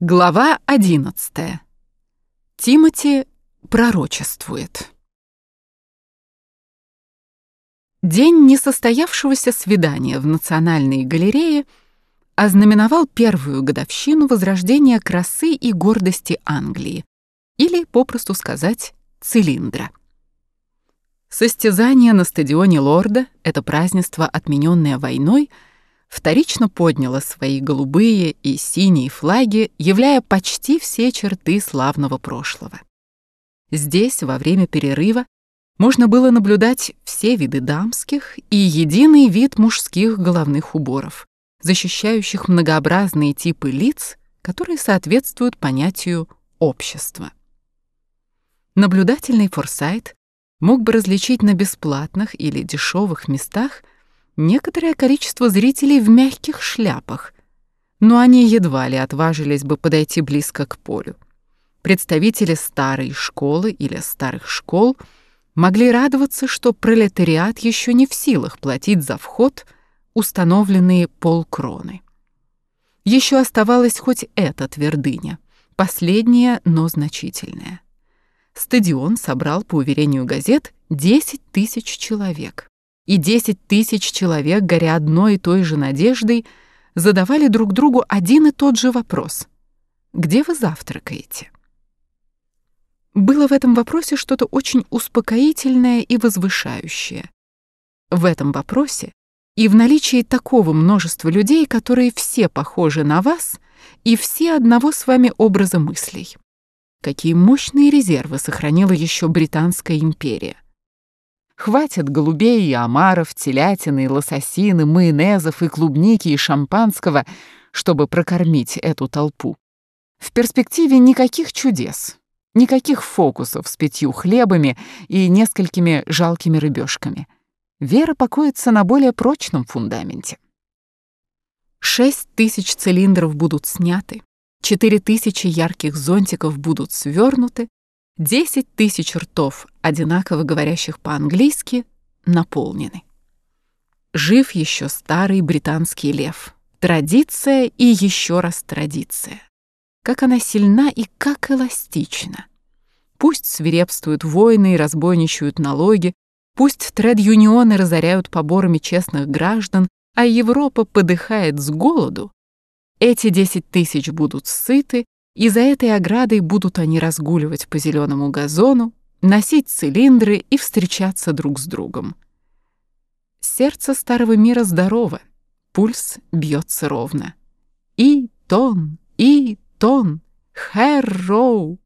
Глава 11. Тимати пророчествует. День несостоявшегося свидания в Национальной галерее ознаменовал первую годовщину возрождения красы и гордости Англии, или, попросту сказать, цилиндра. Состязание на стадионе Лорда — это празднество, отмененное войной — вторично подняла свои голубые и синие флаги, являя почти все черты славного прошлого. Здесь, во время перерыва, можно было наблюдать все виды дамских и единый вид мужских головных уборов, защищающих многообразные типы лиц, которые соответствуют понятию общества. Наблюдательный форсайт мог бы различить на бесплатных или дешевых местах – некоторое количество зрителей в мягких шляпах, но они едва ли отважились бы подойти близко к полю. Представители старой школы или старых школ могли радоваться, что пролетариат еще не в силах платить за вход установленные полкроны. Еще оставалась хоть эта твердыня, последняя, но значительная. Стадион собрал, по уверению газет, 10 тысяч человек и десять тысяч человек, горя одной и той же надеждой, задавали друг другу один и тот же вопрос. «Где вы завтракаете?» Было в этом вопросе что-то очень успокоительное и возвышающее. В этом вопросе и в наличии такого множества людей, которые все похожи на вас и все одного с вами образа мыслей. Какие мощные резервы сохранила еще Британская империя. Хватит голубей и омаров, телятины, лососины, майонезов и клубники и шампанского, чтобы прокормить эту толпу. В перспективе никаких чудес, никаких фокусов с пятью хлебами и несколькими жалкими рыбешками. Вера покоится на более прочном фундаменте. Шесть тысяч цилиндров будут сняты, четыре тысячи ярких зонтиков будут свернуты, Десять тысяч ртов, одинаково говорящих по-английски, наполнены. Жив еще старый британский лев. Традиция и еще раз традиция. Как она сильна и как эластична. Пусть свирепствуют войны и разбойничают налоги, пусть тред-юнионы разоряют поборами честных граждан, а Европа подыхает с голоду, эти десять тысяч будут сыты и за этой оградой будут они разгуливать по зеленому газону, носить цилиндры и встречаться друг с другом. Сердце старого мира здорово, пульс бьется ровно. И тон, и тон, Хэрроу!